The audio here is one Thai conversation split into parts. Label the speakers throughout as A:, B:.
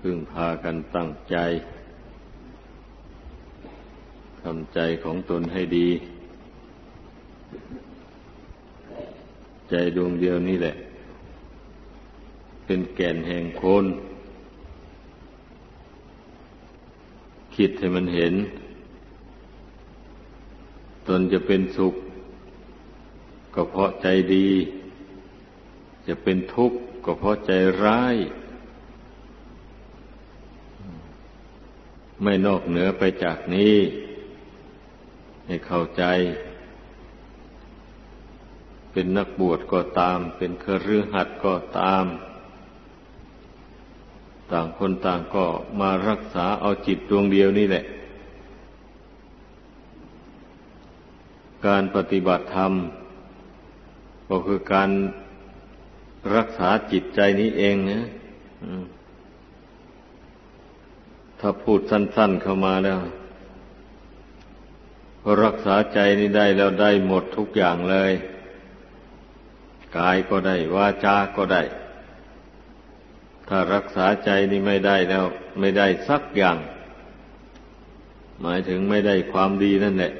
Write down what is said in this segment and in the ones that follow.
A: พึ่งพากันตั้งใจทำใจของตนให้ดี ใจดวงเดียวนี่แหละ เป็นแก่นแห่งคนคิดให้มันเห็น ตนจะเป็นสุข ก็เพราะใจดี จะเป็นทุกข์ก็เพราะใจร้าย ไม่นอกเหนือไปจากนี้ ให้เข้าใจ เป็นนักบวชก็ตาม เป็นเครือหัดก็ตาม ต่างคนต่างก็มารักษาเอาจิตดวงเดียวนี่แหละ การปฏิบัติธรรม ก็คือการรักษาจิตใจนี้เองนะ ถ้าพูดสั้น ๆเข้ามาแล้ว รักษาใจนี้ได้แล้วได้หมดทุกอย่างเลย กายก็ได้วาจาก็ได้ ถ้ารักษาใจนี้ไม่ได้แล้ว ไม่ได้สักอย่าง หมายถึงไม่ได้ความดีนั่นแหละ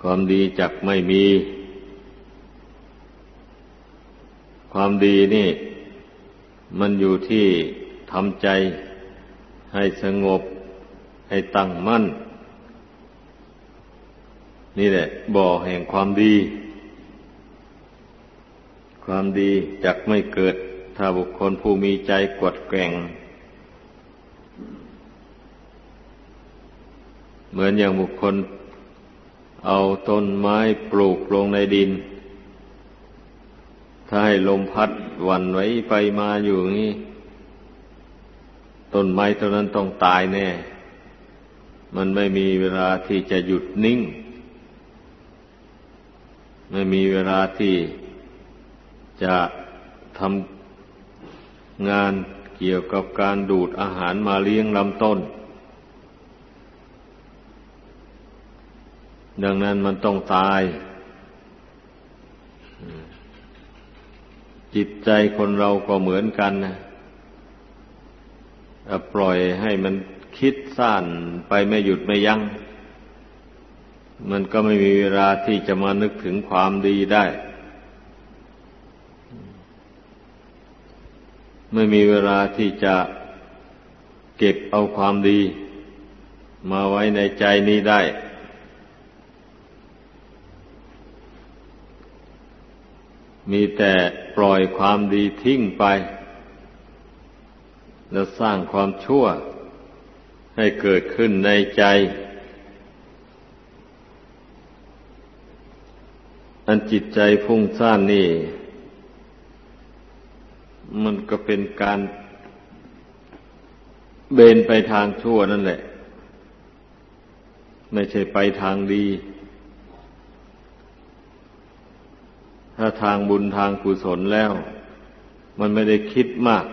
A: ความดีจักไม่มี ความดีนี่ มันอยู่ที่ทำใจให้สงบ ให้ตั้งมั่น นี่แหละ บ่อแห่งความดี ความดีจักไม่เกิด ถ้าบุคคลผู้มีใจกดแกงเหมือนอย่างบุคคล เอาต้นไม้ปลูกลงในดิน ถ้าให้ลมพัดวันไว้ไปมาอยู่นี่ต้นไม้เท่านั้นต้องตายแน่ มันไม่มีเวลาที่จะหยุดนิ่ง ไม่มีเวลาที่จะทำงานเกี่ยวกับการดูดอาหารมาเลี้ยงลำต้น ดังนั้นมันต้องตาย จิตใจคนเราก็เหมือนกันนะปล่อยให้มันคิดสั้นไปไม่หยุดไม่ยัง้ง มันก็ไม่มีเวลาที่จะมานึกถึงความดีได้ ไม่มีเวลาที่จะเก็บเอาความดี มาไว้ในใจนี้ได้ มีแต่ ปล่อยความดีทิ้งไป แล้วสร้างความชั่ว ให้เกิดขึ้นในใจ อันจิตใจฟุ้งซ่านนี่ มันก็เป็นการเบนไปทางชั่วนั่นแหละ ไม่ใช่ไปทางดี ถ้าทางบุญทางกุศลแล้ว มันไม่ได้คิดมาก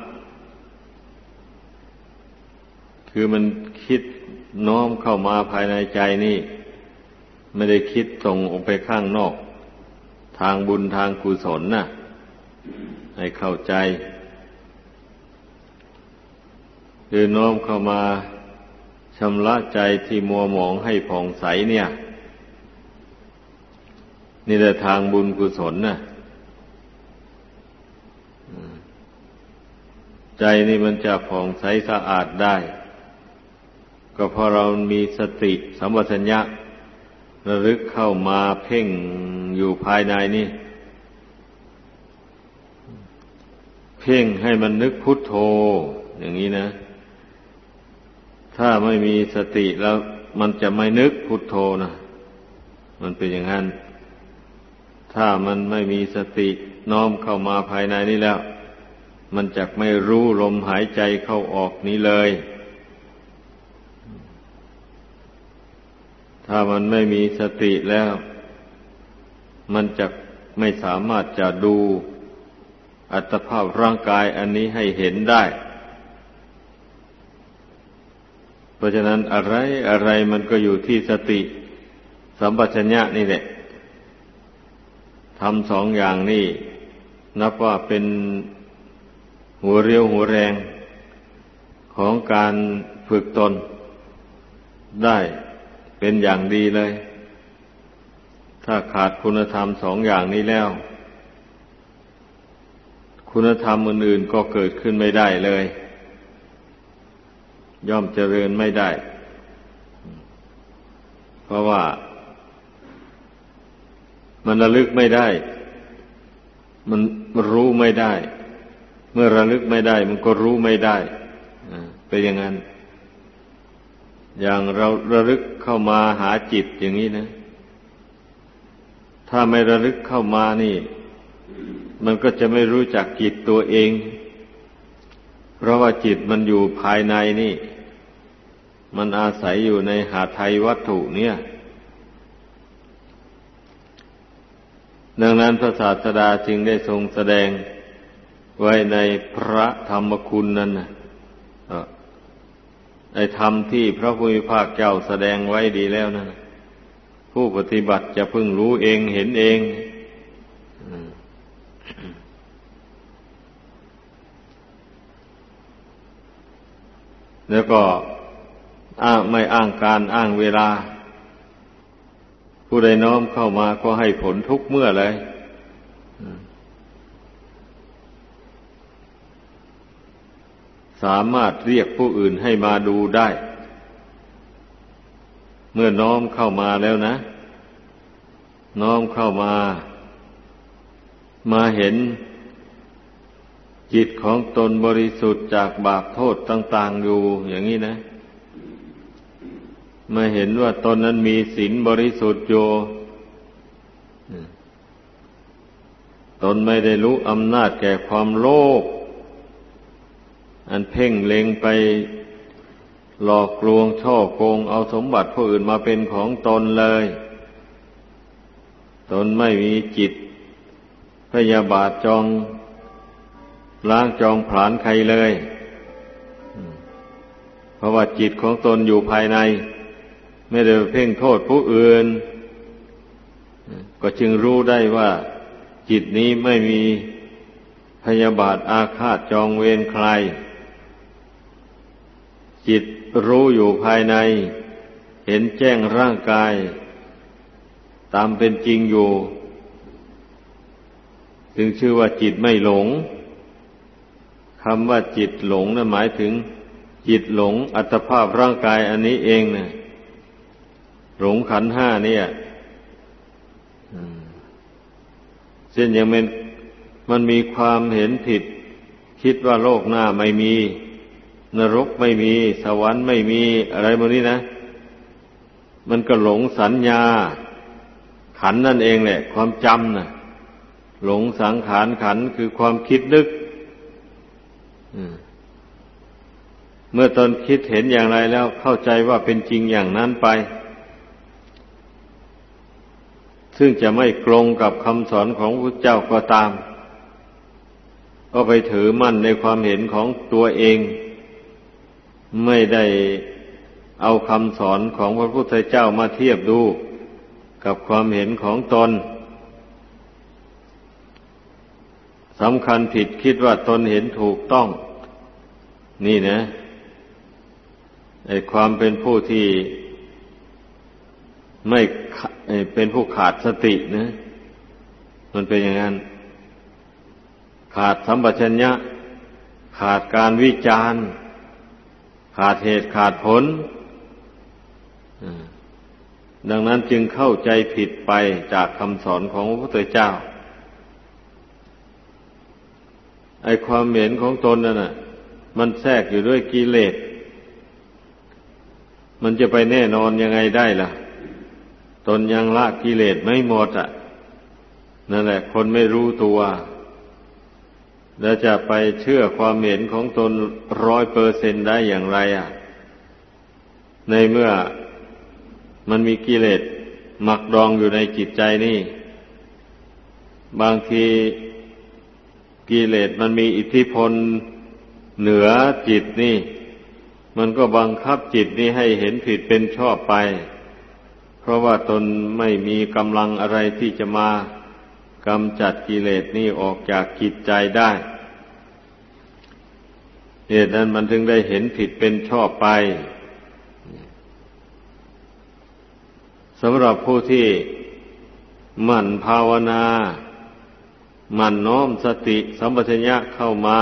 A: คือมันคิดน้อมเข้ามาภายในใจนี่ ไม่ได้คิดส่งออกไปข้างนอก ทางบุญทางกุศลนะ่ะ ให้เข้าใจคือน้อมเข้ามาชำระใจที่มัวหมองให้ผ่องใสเนี่ย นี่แหละทางบุญกุศลนะใจนี่มันจะผ่องใสสะอาดได้ ก็เพราะเรามีสติสัมปชัญญะระลึกเข้ามาเพ่งอยู่ภายในนี่ เพ่งให้มันนึกพุทโธ อย่างนี้นะ ถ้าไม่มีสติแล้วมันจะไม่นึกพุทโธนะมันเป็นอย่างนั้น ถ้ามันไม่มีสติน้อมเข้ามาภายในนี้แล้ว มันจะไม่รู้ลมหายใจเข้าออกนี้เลย ถ้ามันไม่มีสติแล้ว มันจะไม่สามารถจะดูอัตภาพร่างกายอันนี้ให้เห็นได้ เพราะฉะนั้นอะไรอะไรมันก็อยู่ที่สติ สัมปชัญญะนี่แหละ ทำสองอย่างนี้ นับว่าเป็นหัวเรียวหัวแรงของการฝึกตน ได้เป็นอย่างดีเลย ถ้าขาดคุณธรรมสองอย่างนี้แล้ว คุณธรรมอื่นๆก็เกิดขึ้นไม่ได้เลย ย่อมเจริญไม่ได้ เพราะว่า มันระลึกไม่ได้ มันรู้ไม่ได้ เมื่อระลึกไม่ได้ มันก็รู้ไม่ได้เป็นอย่างนั้น อย่างเราระลึกเข้ามาหาจิตอย่างนี้นะ ถ้าไม่ระลึกเข้ามานี่ มันก็จะไม่รู้จักจิตตัวเอง เพราะว่าจิตมันอยู่ภายในนี่ มันอาศัยอยู่ในหาไทยวัตถุเนี่ย ดังนั้นพระศาสดาจึงได้ทรงแสดงไว้ในพระธรรมคุณนั้นนะในธรรมที่พระพุทธภาคเจ้าแสดงไว้ดีแล้วนะผู้ปฏิบัติจะพึงรู้เองเห็นเองแล้วก็อ้างไม่อ้างการอ้างเวลา ผู้ใดน้อมเข้ามาก็ให้ผลทุกเมื่อเลยสามารถเรียกผู้อื่นให้มาดูได้ เมื่อน้อมเข้ามาแล้วนะ น้อมเข้ามา มาเห็น จิตของตนบริสุทธิ์จากบาปโทษต่าง ๆ อยู่อย่างนี้นะ มาเห็นว่าตนนั้นมีศีลบริสุทธิ์อยู่ตนไม่ได้รู้อำนาจแก่ความโลภอันเพ่งเล็งไปหลอกลวงช่อโกง เอาสมบัติผู้อื่นมาเป็นของตนเลย ตนไม่มีจิต พยาบาทจองล้างจองผลานใครเลย เพราะว่าจิตของตนอยู่ภายใน ไม่ได้เพ่งโทษผู้อื่น ก็จึงรู้ได้ว่า จิตนี้ไม่มีพยาบาทอาฆาตจองเวรใคร จิตรู้อยู่ภายใน เห็นแจ้งร่างกาย ตามเป็นจริงอยู่จึงชื่อว่าจิตไม่หลงคำว่าจิตหลงนะั่นหมายถึง จิตหลงอัตภาพร่างกายอันนี้เองเนะ หลงขันห้าเนี่ยเช่นอย่างมันมันมีความเห็นผิด คิดว่าโลกหน้าไม่มี นรกไม่มี สวรรค์ไม่มีอะไรพวกนี้นะ มันก็หลงสัญญา ขันนั่นเองแหละ ความจำนะหลงสังขารขันคือความคิดนึกเมื่อตนคิดเห็นอย่างไรแล้วเข้าใจว่าเป็นจริงอย่างนั้นไป ซึ่งจะไม่กลงกับคำสอนของพระเจ้าก็ตาม ก็ไปถือมั่นในความเห็นของตัวเอง ไม่ได้เอาคำสอนของพระพุทธเจ้ามาเทียบดู กับความเห็นของตนสำคัญผิดคิดว่าตนเห็นถูกต้อง นี่นะไอความเป็นผู้ที่ ไม่เป็นผู้ขาดสตินะ มันเป็นอย่างนั้น ขาดสัมปชัญญะ ขาดการวิจารณ์ขาดเหตุขาดผล ดังนั้นจึงเข้าใจผิดไปจากคำสอนของพระพุทธเจ้า ไอความเห็นของตนนั่นน่ะ มันแทรกอยู่ด้วยกิเลส มันจะไปแน่นอนยังไงได้ล่ะ ตนยังละกิเลสไม่หมดอะ นั่นแหละ คนไม่รู้ตัว แล้วจะไปเชื่อความเห็นของตนร้อยเปอร์เซนได้อย่างไรอะ ในเมื่อมันมีกิเลสหมักดองอยู่ในจิตใจนี่ บางทีกิเลสมันมีอิทธิพลเหนือจิตนี่ มันก็บังคับจิตนี่ให้เห็นผิดเป็นชอบไป เพราะว่าตนไม่มีกำลังอะไรที่จะมากำจัดกิเลสนี่ออกจากจิตใจได้เหตุนั้นมันถึงได้เห็นผิดเป็นชอบไปสำหรับผู้ที่หมั่นภาวนาหมั่นน้อมสติสัมปชัญญะเข้ามา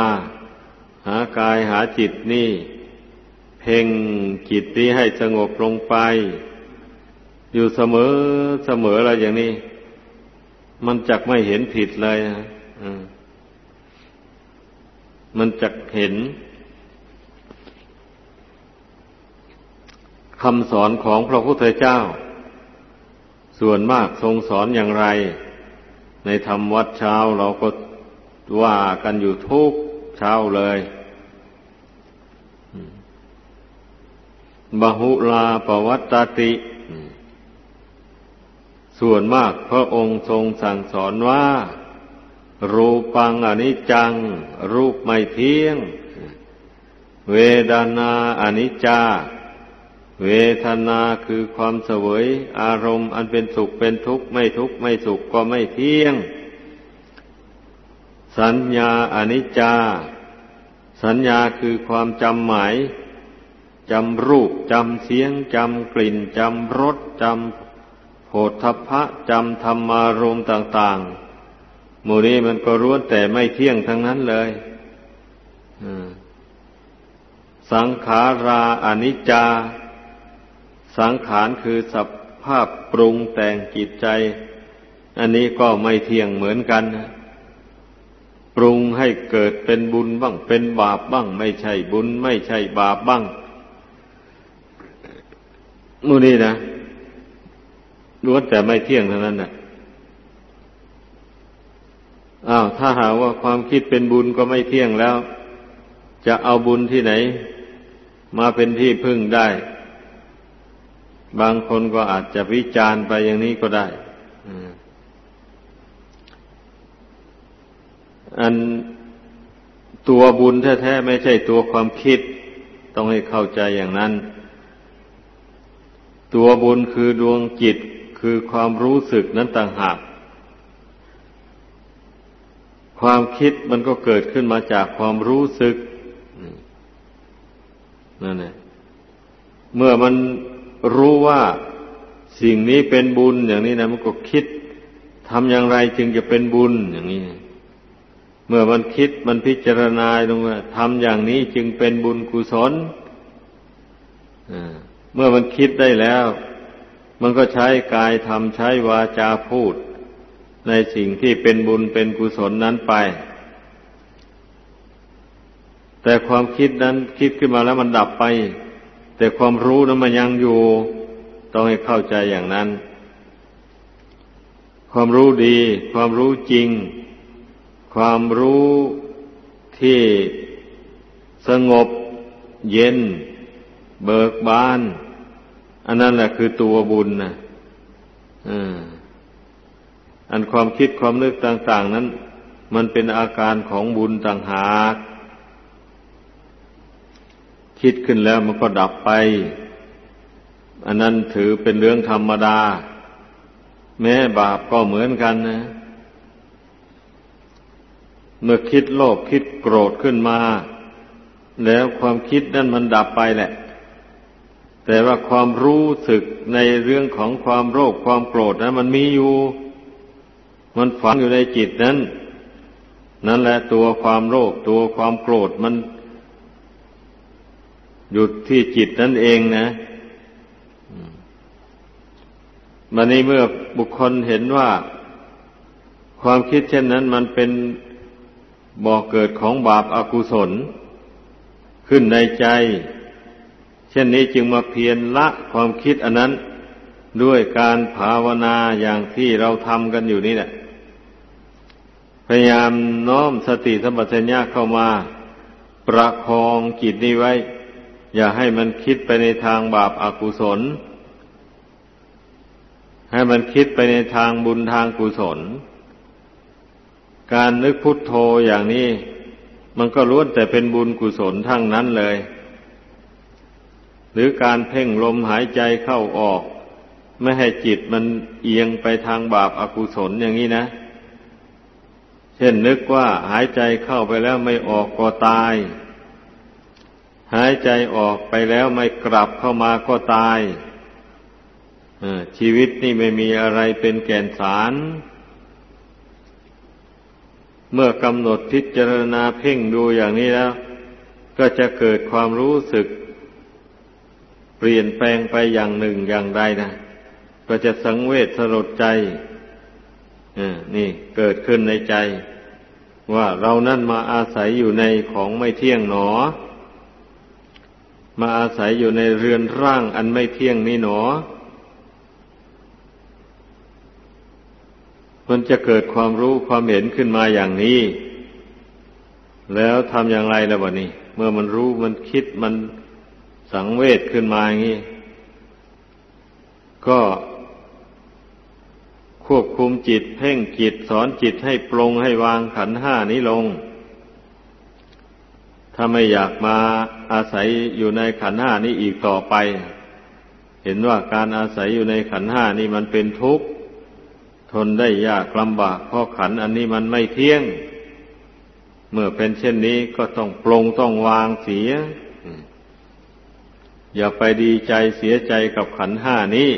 A: หากายหาจิตนี่ เพ่งจิตนี้ให้สงบลงไป อยู่เสมอเสมออะไรอย่างนี้ มันจักไม่เห็นผิดเลยนะมันจักเห็นคำสอนของพระพุทธเจ้า ส่วนมากทรงสอนอย่างไร ในธรรมวัดเช้าเราก็ว่ากันอยู่ทุกเช้าเลยบาหุลาปวัตติ ส่วนมากพระองค์ทรงสั่งสอนว่า รูปังอนิจจัง รูปไม่เที่ยง เวดานาอนิจจา เวทนาคือความเสวย อารมณ์อันเป็นสุขเป็นทุกข์ไม่ทุกข์ไม่สุขก็ไม่เที่ยง สัญญาอนิจจา สัญญาคือความจำหมายจำรูปจำเสียงจำกลิ่นจำรสจำ โผฏฐัพพะจำธรรมารมต่าง ๆ หมู่นี้มันก็ร้วนแต่ไม่เที่ยงทั้งนั้นเลยสังขาราอนิจจา สังขารคือสภาพปรุงแต่งจิตใจ อันนี้ก็ไม่เที่ยงเหมือนกันปรุงให้เกิดเป็นบุญบ้าง เป็นบาปบ้าง ไม่ใช่บุญ ไม่ใช่บาปบ้างมูนี่นะ ล้วนแต่ไม่เที่ยงเท่านั้นน่ะอ้าวถ้าหาว่าความคิดเป็นบุญก็ไม่เที่ยงแล้ว จะเอาบุญที่ไหน มาเป็นที่พึ่งได้ บางคนก็อาจจะวิจารณ์ไปอย่างนี้ก็ได้อันตัวบุญแท้ๆไม่ใช่ตัวความคิด ต้องให้เข้าใจอย่างนั้น ตัวบุญคือดวงจิต คือความรู้สึกนั้นต่างหาก ความคิดมันก็เกิดขึ้นมาจากความรู้สึกนั่นแหละเมื่อมันรู้ว่าสิ่งนี้เป็นบุญอย่างนี้นะมันก็คิดทำอย่างไรจึงจะเป็นบุญอย่างนี้ เมื่อมันคิดมันพิจารณาลงว่าทำอย่างนี้จึงเป็นบุญกุศลเมื่อมันคิดได้แล้ว มันก็ใช้กายทำใช้วาจาพูด ในสิ่งที่เป็นบุญเป็นกุศลนั้นไป แต่ความคิดนั้นคิดขึ้นมาแล้วมันดับไป แต่ความรู้นั้นมันยังอยู่ ต้องให้เข้าใจอย่างนั้น ความรู้ดี ความรู้จริง ความรู้ที่สงบ เย็น เบิกบาน อันนั้นแหละคือตัวบุญนะอันความคิดความนึกต่าง ๆ นั้น มันเป็นอาการของบุญต่างหากคิดขึ้นแล้วมันก็ดับไป อันนั้นถือเป็นเรื่องธรรมดา แม้บาปก็เหมือนกันนะ เมื่อคิดโลภคิดโกรธขึ้นมา แล้วความคิดนั้นมันดับไปแหละ แต่ว่าความรู้สึกในเรื่องของความโลภความโกรธนะมันมีอยู่ มันฝังอยู่ในจิตนั้น นั่นแหละตัวความโลภตัวความโกรธมัน หยุดที่จิตนั่นเองนะมันนี้เมื่อบุคคลเห็นว่า ความคิดเช่นนั้นมันเป็นบ่อกเกิดของบาปอากุศล ขึ้นในใจ เช่นนี้จึงมาเพียรละความคิดอันนั้น ด้วยการภาวนาอย่างที่เราทำกันอยู่นี่แหละพยายามน้อมสติสัมปชัญญะเข้ามา ประคองจิตนี้ไว้ อย่าให้มันคิดไปในทางบาปอากุศล ให้มันคิดไปในทางบุญทางกุศล การนึกพุทโธอย่างนี้ มันก็ล้วนแต่เป็นบุญกุศลทั้งนั้นเลย หรือการเพ่งลมหายใจเข้าออก ไม่ให้จิตมันเอียงไปทางบาปอากุศลอย่างนี้นะ เช่นนึกว่าหายใจเข้าไปแล้วไม่ออกก็ตาย หายใจออกไปแล้วไม่กลับเข้ามาก็ตายชีวิตนี่ไม่มีอะไรเป็นแก่นสาร เมื่อกำหนดพิจารณาเพ่งดูอย่างนี้แล้ว ก็จะเกิดความรู้สึก เปลี่ยนแปลงไปอย่างหนึ่งอย่างใดนะก็จะสังเวชสลดใจนี่เกิดขึ้นในใจ ว่าเรานั่นมาอาศัยอยู่ในของไม่เที่ยงหนอ มาอาศัยอยู่ในเรือนร่างอันไม่เที่ยงนี้หนอ มันจะเกิดความรู้ความเห็นขึ้นมาอย่างนี้ แล้วทำอย่างไรล่ะวะนี่เมื่อมันรู้มันคิดมัน สังเวชขึ้นมาอย่างนี้ ก็ควบคุมจิตเพ่งจิตสอนจิตให้ปรงให้วางขันห้านี้ลง ถ้าไม่อยากมาอาศัยอยู่ในขันห้านี้อีกต่อไป เห็นว่าการอาศัยอยู่ในขันห้านี้มันเป็นทุกข์ ทนได้ยากลำบากเพราะขันอันนี้มันไม่เที่ยง เมื่อเป็นเช่นนี้ก็ต้องปรงต้องวางเสีย อย่าไปดีใจเสียใจกับขันห้านี้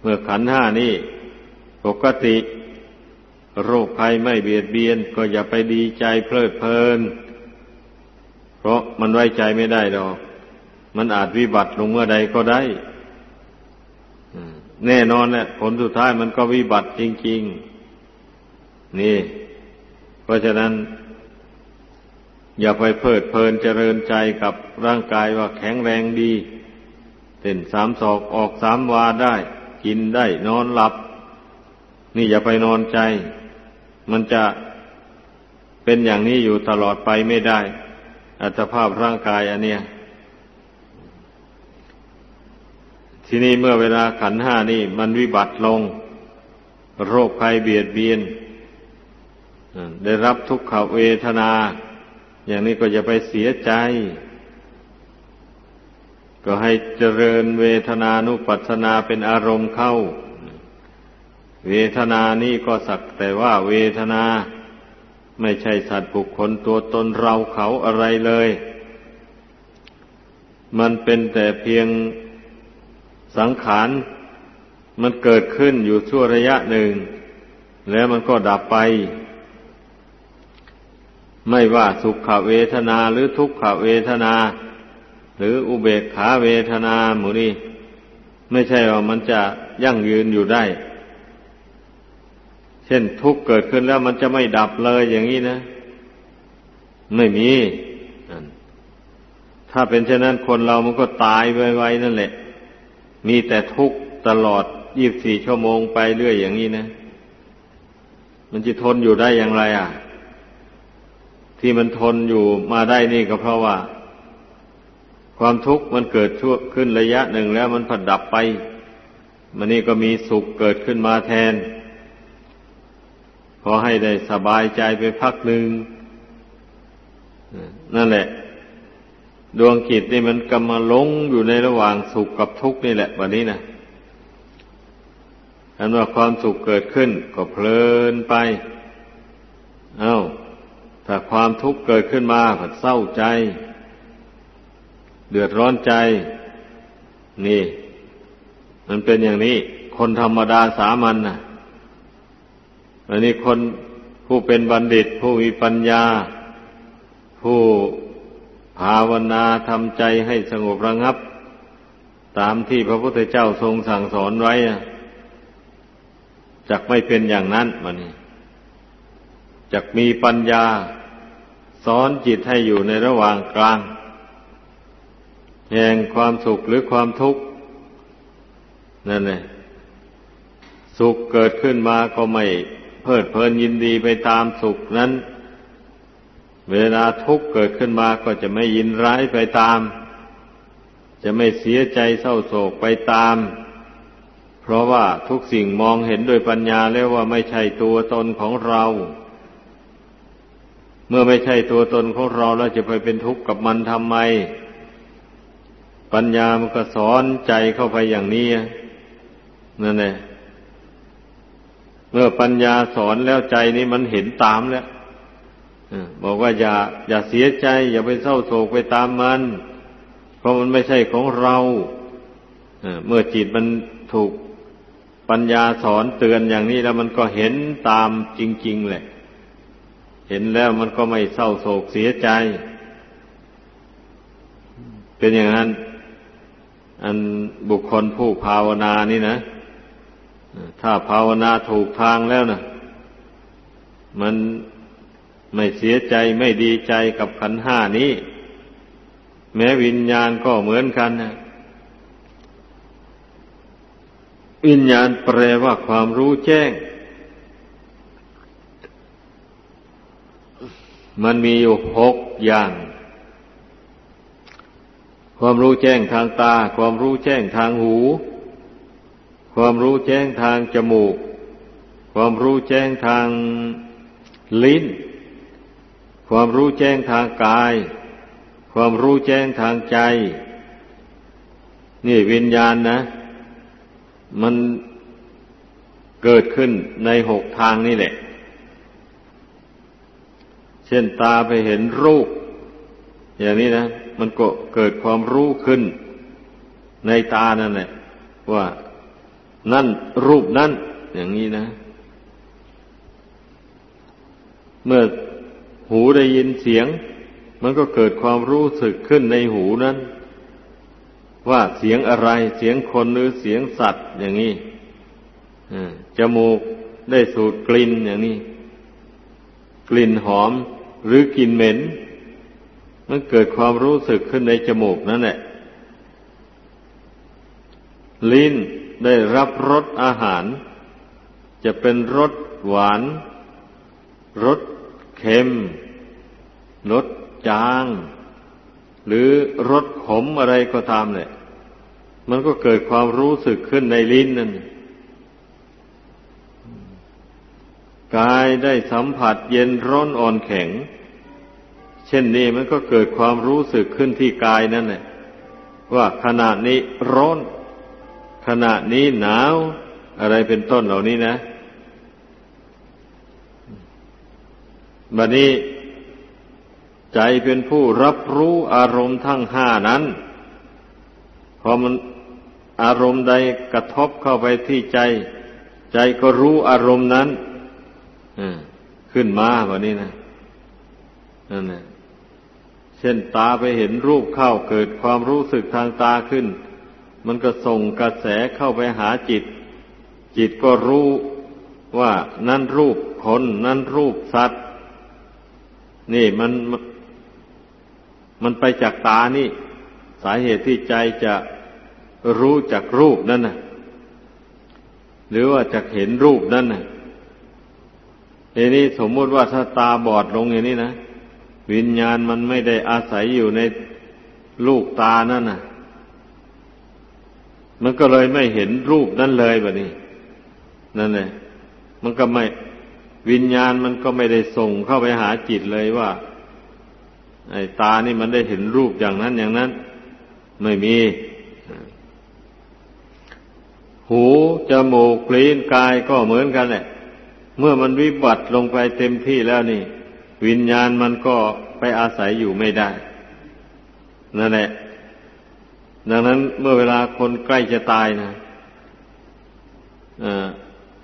A: เมื่อขันห้านี้ปกติโรคภัยไม่เบียดเบียน ก็อย่าไปดีใจเพลิดเพลิน เพราะมันไว้ใจไม่ได้ดอก มันอาจวิบัติลงเมื่อใดก็ได้แน่นอนแหละผลสุดท้ายมันก็วิบัติจริง ๆ นี่ เพราะฉะนั้น อย่าไปเพลิดเพลินเจริญใจกับร่างกายว่าแข็งแรงดีเต้นสามศอกออกสามวาได้ กินได้นอนหลับ นี่อย่าไปนอนใจ มันจะเป็นอย่างนี้อยู่ตลอดไปไม่ได้ อัตภาพร่างกายอันเนี้ยทีนี้เมื่อเวลาขันห้านี่มันวิบัติลง โรคภัยเบียดเบียน ได้รับทุกขเวทนา อย่างนี้ก็อย่าไปเสียใจ ก็ให้เจริญเวทนานุปัสสนาเป็นอารมณ์เข้า เวทนานี่ก็สักแต่ว่าเวทนาไม่ใช่สัตว์บุคคลตัวตนเราเขาอะไรเลย มันเป็นแต่เพียงสังขาร มันเกิดขึ้นอยู่ชั่วระยะหนึ่ง แล้วมันก็ดับไป ไม่ว่าสุขเวทนาหรือทุกขเวทนา หรืออุเบกขาเวทนาหมูนี่ไม่ใช่ว่ามันจะยั่งยืนอยู่ได้ เช่นทุกข์เกิดขึ้นแล้วมันจะไม่ดับเลยอย่างนี้นะ ไม่มี ถ้าเป็นเช่นนั้นคนเรามันก็ตายไวๆนั่นแหละ มีแต่ทุกข์ตลอดยี่บสี่ชั่วโมงไปเรื่อยอย่างนี้นะ มันจะทนอยู่ได้อย่างไร อะ ที่มันทนอยู่มาได้นี่ก็เพราะว่า ความทุกข์มันเกิดชั่วขึ้นระยะหนึ่งแล้วมันผัดดับไป มันนี่ก็มีสุขเกิดขึ้นมาแทนพอให้ได้สบายใจไปพักหนึ่งนั่นแหละ ดวงจิตนี่มันกำมาลงอยู่ในระหว่างสุขกับทุกข์นี่แหละวันนี้นะอันว่าความสุขเกิดขึ้นก็เพลินไป เอา้า ถ้าความทุกข์เกิดขึ้นมาก็เศร้าใจ เดือดร้อนใจ นี่ มันเป็นอย่างนี้ คนธรรมดาสามัญนนะอันนี้คนผู้เป็นบัณฑิต ผู้มีปัญญา ผู้ภาวนาทำใจให้สงบระงับ ตามที่พระพุทธเจ้าทรงสั่งสอนไว้จักไม่เป็นอย่างนั้นมันจักมีปัญญา สอนจิตให้อยู่ในระหว่างกลาง แห่งความสุขหรือความทุกข์นั่นแหละสุขเกิดขึ้นมาก็ไม่เพลิดเพลินยินดีไปตามสุขนั้น เวลาทุกข์เกิดขึ้นมาก็จะไม่ยินร้ายไปตาม จะไม่เสียใจเศร้าโศกไปตาม เพราะว่าทุกสิ่งมองเห็นโดยปัญญาแล้วว่าไม่ใช่ตัวตนของเรา เมื่อไม่ใช่ตัวตนของเราแล้วจะไปเป็นทุกข์กับมันทำไม ปัญญามันก็สอนใจเข้าไปอย่างนี้นั่นแหละเมื่อปัญญาสอนแล้วใจนี้มันเห็นตามแล้วบอกว่าอย่า อย่าเสียใจ อย่าไปเศร้าโศกไปตามมัน เพราะมันไม่ใช่ของเราเมื่อจิตมันถูกปัญญาสอนเตือนอย่างนี้แล้วมันก็เห็นตามจริง ๆ แหละ เห็นแล้วมันก็ไม่เศร้าโศกเสียใจ เป็นอย่างนั้น อันบุคคลผู้ภาวนานี่นะ ถ้าภาวนาถูกทางแล้วนะมันไม่เสียใจไม่ดีใจกับขันห้านี้ แม้วิญญาณก็เหมือนกันนะวิญญาณแปลว่าความรู้แจ้ง มันมีอยู่หกอย่าง ความรู้แจ้งทางตา ความรู้แจ้งทางหู ความรู้แจ้งทางจมูก ความรู้แจ้งทางลิ้น ความรู้แจ้งทางกาย ความรู้แจ้งทางใจ นี่วิญญาณนะ มันเกิดขึ้นในหกทางนี่แหละ เช่นตาไปเห็นรูป อย่างนี้นะ มันก็เกิดความรู้ขึ้น ในตานั่นแหละว่านั่นรูปนั่น อย่างนี้นะ เมื่อหูได้ยินเสียง มันก็เกิดความรู้สึกขึ้นในหูนั้น ว่าเสียงอะไรเสียงคนหรือเสียงสัตว์ อย่างนี้จมูกได้สูดกลิ่นอย่างนี้ กลิ่นหอม หรือกลิ่นเหม็น มันเกิดความรู้สึกขึ้นในจมูกนั่นแหละ ลิ้นได้รับรสอาหาร จะเป็นรสหวานรสเค็มรสจาง หรือรสขมอะไรก็ตามเนี่ยมันก็เกิดความรู้สึกขึ้นในลิ้นนั่น กายได้สัมผัสเย็นร้อนอ่อนแข็ง เช่นนี้มันก็เกิดความรู้สึกขึ้นที่กายนั่นแหละว่าขณะนี้ร้อน ขณะนี้หนาว อะไรเป็นต้นเหล่านี้นะบัดนี้ ใจเป็นผู้รับรู้อารมณ์ทั้งห้านั้น พอมันอารมณ์ใดกระทบเข้าไปที่ใจ ใจก็รู้อารมณ์นั้น ขึ้นมาแบบนี้นะนั่นแหละเช่นตาไปเห็นรูปเข้าเกิดความรู้สึกทางตาขึ้น มันก็ส่งกระแสเข้าไปหาจิต จิตก็รู้ว่านั่นรูปคนนั่นรูปสัตว์ นี่มันมันไปจากตานี่ สาเหตุที่ใจจะรู้จักรูปนั่นนะหรือว่าจะเห็นรูปนั่นนะ ทีนี้สมมติว่าถ้าตาบอดลงอย่างนี้นะวิญญาณมันไม่ได้อาศัยอยู่ในลูกตานั่นน่ะมันก็เลยไม่เห็นรูปนั่นเลยแบบนี้ นั่นแหละมันก็ไม่วิญญาณมันก็ไม่ได้ส่งเข้าไปหาจิตเลยว่า ไอ้ตานี่มันได้เห็นรูปอย่างนั้นอย่างนั้น ไม่มี หูจมูกลิ้นกายก็เหมือนกันแหละ เมื่อมันวิบัติลงไปเต็มที่แล้วนี่ วิญญาณมันก็ไปอาศัยอยู่ไม่ได้ นั่นแหละ ดังนั้นเมื่อเวลาคนใกล้จะตายนะ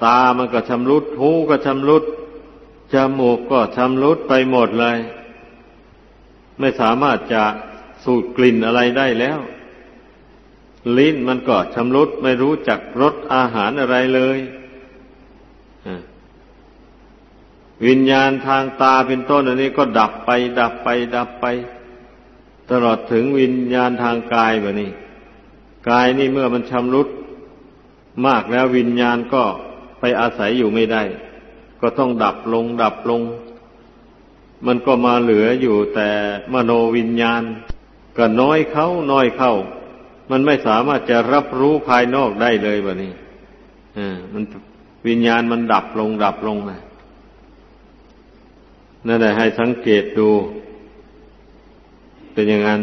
A: ตามันก็ชำรุด หูก็ชำรุด จมูกก็ชำรุดไปหมดเลย ไม่สามารถจะสูดกลิ่นอะไรได้แล้ว ลิ้นมันก็ชำรุดไม่รู้จักรสอาหารอะไรเลย วิญญาณทางตาเป็นต้นอันนี้ก็ดับไป ดับไป ดับไป ตลอดถึงวิญญาณทางกายแบบนี้ กายนี่เมื่อมันชำรุดมากแล้ววิญญาณก็ไปอาศัยอยู่ไม่ได้ ก็ต้องดับลง ดับลง มันก็มาเหลืออยู่แต่มโนวิญญาณ ก็น้อยเข้าน้อยเข้า มันไม่สามารถจะรับรู้ภายนอกได้เลยแบบนี้อ่ามันวิญญาณมันดับลง ดับลงนะ นั่นแหละให้สังเกตดู เป็นอย่างนั้น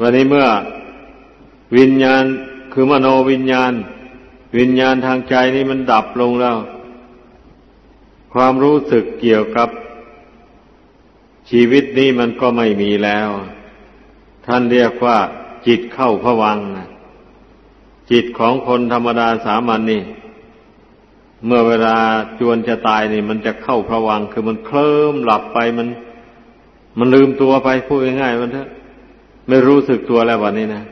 A: วันนี้เมื่อวิญญาณคือมโนวิญญาณ วิญญาณทางใจนี่มันดับลงแล้ว ความรู้สึกเกี่ยวกับชีวิตนี้มันก็ไม่มีแล้ว ท่านเรียกว่าจิตเข้าผวังจิตของคนธรรมดาสามัญนนี่ เมื่อเวลาจวนจะตายนี่ มันจะเข้าผวังคือมันเคลิ้มหลับไปมัน มันลืมตัวไปพูดง่ายๆมันเถอะไม่รู้สึกตัวแล้ววันนี้นะ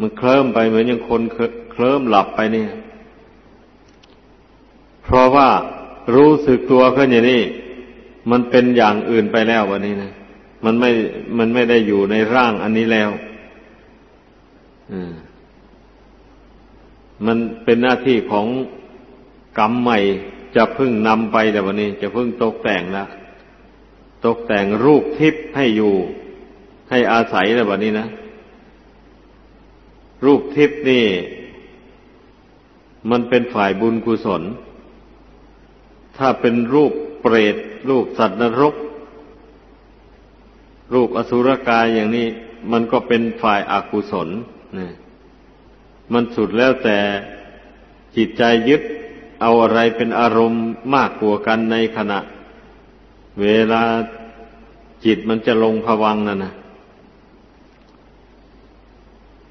A: มันเคลิ้มไปเหมือนอย่างคนเคลิ้มหลับไปเนี่ย เพราะว่ารู้สึกตัวขึ้นอย่างนี้ มันเป็นอย่างอื่นไปแล้ววันนี้นะมันไม่ มันไม่ได้อยู่ในร่างอันนี้แล้วมันเป็นหน้าที่ของ กรรมใหม่จะพึ่งนำไปแต่วันนี้ จะพึ่งตกแต่งละตกแต่งรูปทิพย์ให้อยู่ ให้อาศัยแล้ววันนี้นะ รูปทิพย์นี่ มันเป็นฝ่ายบุญกุศล ถ้าเป็นรูปเปรตรูปสัตว์นรก รูปอสุรกายอย่างนี้ มันก็เป็นฝ่ายอากุศลนี่มันสุดแล้วแต่จิตใจยึด เอาอะไรเป็นอารมณ์มากกว่ากันในขณะ เวลาจิตมันจะลงผวังนั่นนะ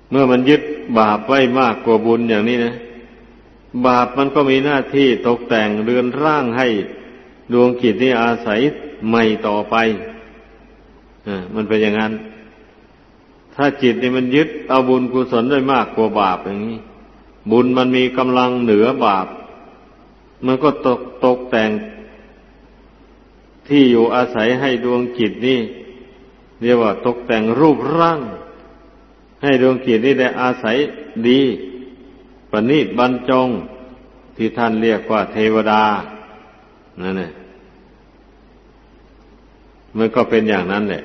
A: เมื่อมันยึดบาปไว้มากกว่าบุญอย่างนี้นะ บาปมันก็มีหน้าที่ตกแต่งเรือนร่างให้ดวงกิจนี้อาศัยใหม่ต่อไปอมันเป็นอย่างนั้น ถ้าจิตนี่มันยึดเอาบุญกุศลได้มากกว่าบาปอย่างนี้ บุญมันมีกำลังเหนือบาป มันก็ตกตกแต่งที่อยู่อาศัยให้ดวงจิตนี่เรียกว่าตกแต่งรูปร่าง ให้ดวงจิตนี่ได้อาศัยดีปณิบรรจง ที่ท่านเรียกว่าเทวดานั่นแหละมันก็เป็นอย่างนั้นแหละ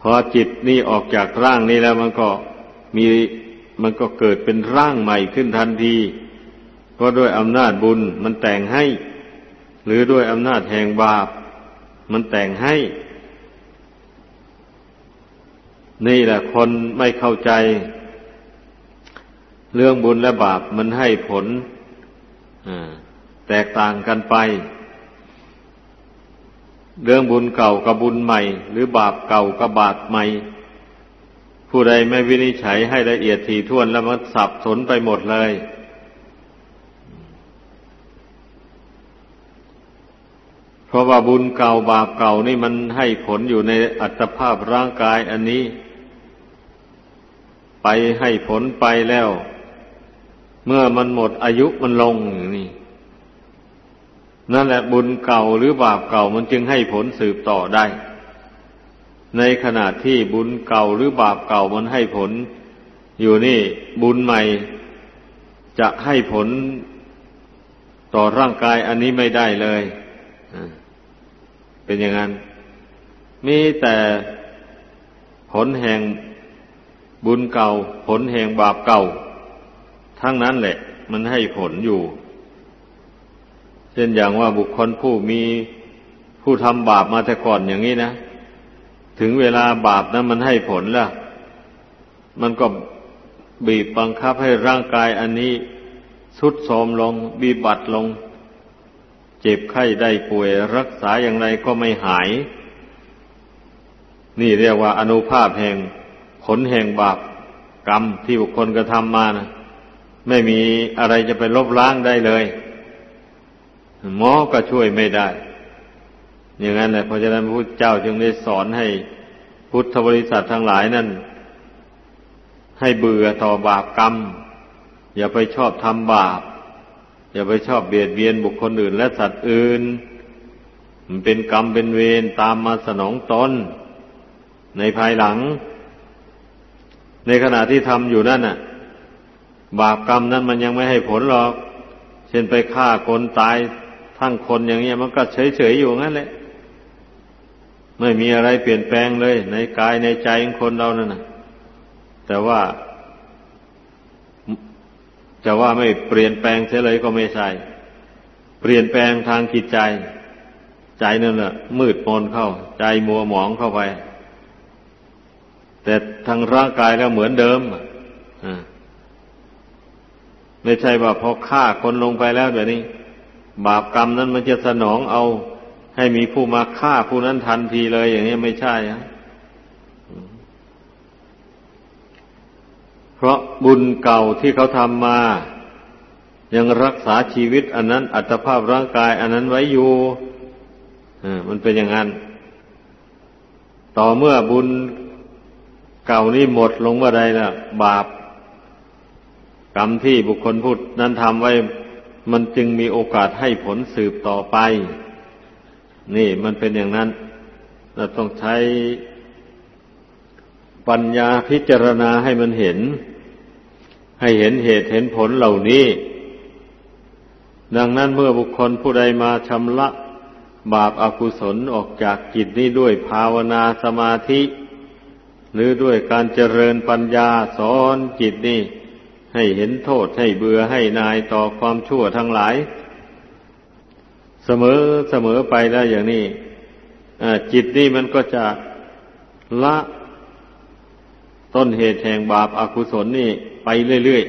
A: พอจิตนี่ออกจากร่างนี้แล้วมันก็มีมันก็เกิดเป็นร่างใหม่ขึ้นทันที เพราะด้วยอำนาจบุญมันแต่งให้ หรือด้วยอำนาจแห่งบาป มันแต่งให้ นี่แหละคนไม่เข้าใจ เรื่องบุญและบาปมันให้ผลแตกต่างกันไป เรื่องบุญเก่ากับบุญใหม่ หรือบาปเก่ากับบาปใหม่ ผู้ใดไม่วินิจฉัยให้ละเอียดถี่ถ้วนแล้วมันสับสนไปหมดเลย เพราะว่าบุญเก่าบาปเก่านี่มันให้ผลอยู่ในอัตภาพร่างกายอันนี้ ไปให้ผลไปแล้ว เมื่อมันหมดอายุมันลงนี้นั่นแหละบุญเก่าหรือบาปเก่ามันจึงให้ผลสืบต่อได้ ในขณะที่บุญเก่าหรือบาปเก่ามันให้ผล อยู่นี่ บุญใหม่จะให้ผลต่อร่างกายอันนี้ไม่ได้เลย เป็นอย่างนั้น มีแต่ผลแห่งบุญเก่า ผลแห่งบาปเก่า ทั้งนั้นแหละ มันให้ผลอยู่ เช่นอย่างว่าบุคคลผู้มีผู้ทำบาปมาแต่ก่อนอย่างนี้นะ ถึงเวลาบาปนั้นมันให้ผลแล้วมันก็บีบบังคับให้ร่างกายอันนี้ สุดโทมลง บีบัดลง เจ็บไข้ได้ป่วย รักษาอย่างไรก็ไม่หาย นี่เรียกว่าอนุภาพแห่งผลแห่งบาปกรรมที่บุคคลกระทำมานะไม่มีอะไรจะไปลบล้างได้เลย หมอก็ช่วยไม่ได้ อย่างนั้นแหละเพราะฉะนั้นพระพุทธเจ้าจึงได้สอนให้พุทธบริษัททั้งหลายนั่น ให้เบื่อต่อบาปกรรม อย่าไปชอบทำบาป อย่าไปชอบเบียดเบียนบุคคลอื่น และสัตว์อื่น มันเป็นกรรมเป็นเวรตามมาสนองตนในภายหลัง ในขณะที่ทำอยู่นั่นน่ะ บาปกรรมนั้นมันยังไม่ให้ผลหรอก เช่นไปฆ่าคนตายทั้งคนอย่างนี้ยมันก็เฉยๆอยู่งั้นแหละไม่มีอะไรเปลี่ยนแปลงเลย ในกายในใจของคนเรานั่นนะแต่ว่า จะว่าไม่เปลี่ยนแปลงเสียเลยก็ไม่ใช่ เปลี่ยนแปลงทางจิตใจ ใจนั่นแหละมืดมนเข้า ใจมัวหมองเข้าไป แต่ทางร่างกายแล้วเหมือนเดิมอ่าไม่ใช่ว่าพอฆ่าคนลงไปแล้วเดี๋ยวนี้ บาปกรรมนั้นมันจะสนองเอา ให้มีผู้มาฆ่าผู้นั้นทันทีเลยอย่างนี้ไม่ใช่อะ เพราะบุญเก่าที่เขาทำมา ยังรักษาชีวิต อันนั้นอัตภาพร่างกาย อันนั้นไว้อยู่มันเป็นอย่างนั้น ต่อเมื่อบุญเก่านี้หมดลงเมื่อใดล่ะบาป กรรมที่บุคคลพูดนั้นทำไว้ มันจึงมีโอกาสให้ผลสืบต่อไป นี่มันเป็นอย่างนั้น เราต้องใช้ปัญญาพิจารณาให้มันเห็น ให้เห็นเหตุเห็นผลเหล่านี้ ดังนั้นเมื่อบุคคลผู้ใดมาชำระบาปอากุศลออกจากจิตนี้ด้วยภาวนาสมาธิ หรือด้วยการเจริญปัญญาสอนจิตนี่ให้เห็นโทษให้เบื่อให้นายต่อความชั่วทั้งหลาย เสมอเสมอไปได้อย่างนี้จิตนี่มันก็จะละต้นเหตุแห่งบาปอากุศลนี่ เรื่อย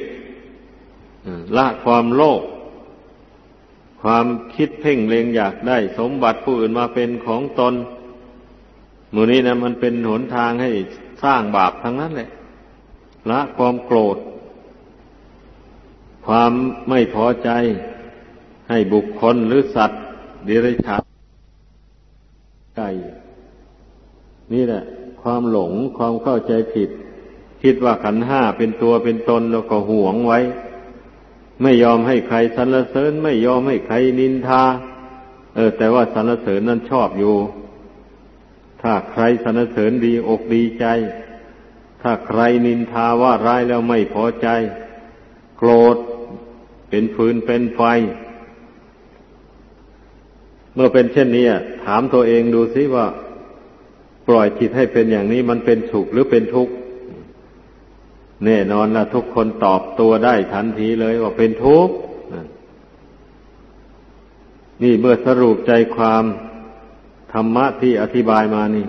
A: ๆละความโลภความคิดเพ่งเลงอยากได้ สมบัติผู้อื่นมาเป็นของตนมูนี้นะมันเป็นหนทางให้สร้างบาปทั้งนั้นแหละละความโกรธ ความไม่พอใจให้บุคคลหรือสัตว์เดรัจฉาไก่นี่แหละ ความหลงความเข้าใจผิด คิดว่าขันห้าเป็นตัวเป็นตนแล้วก็หวงไว้ ไม่ยอมให้ใครสรรเสริญ ไม่ยอมให้ใครนินทา เออ แต่ว่าสรรเสริญนั้นชอบอยู่ ถ้าใครสรรเสริญดีอกดีใจ ถ้าใครนินทาว่าร้ายแล้วไม่พอใจ โกรธเป็นฟืนเป็นไฟ เมื่อเป็นเช่นนี้ถามตัวเองดูสิว่า ปล่อยจิตให้เป็นอย่างนี้มันเป็นสุขหรือเป็นทุกข์ แน่นอนนะทุกคนตอบตัวได้ทันทีเลยว่าเป็นทุกข์นี่เมื่อสรุปใจความธรรมะที่อธิบายมานี่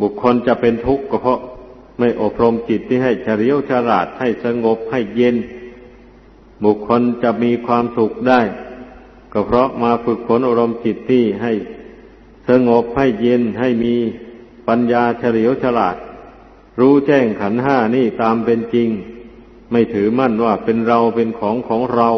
A: บุคคลจะเป็นทุกข์ก็เพราะไม่อบรมจิตที่ให้เฉลียวฉลาดให้สงบให้เย็น บุคคลจะมีความสุขได้ ก็เพราะมาฝึกฝนอบรมจิตที่ให้สงบให้เย็นให้มีปัญญาเฉลียวฉลาด รู้แจ้งขันห้านี่ตามเป็นจริง ไม่ถือมั่นว่าเป็นเราเป็นของของเรา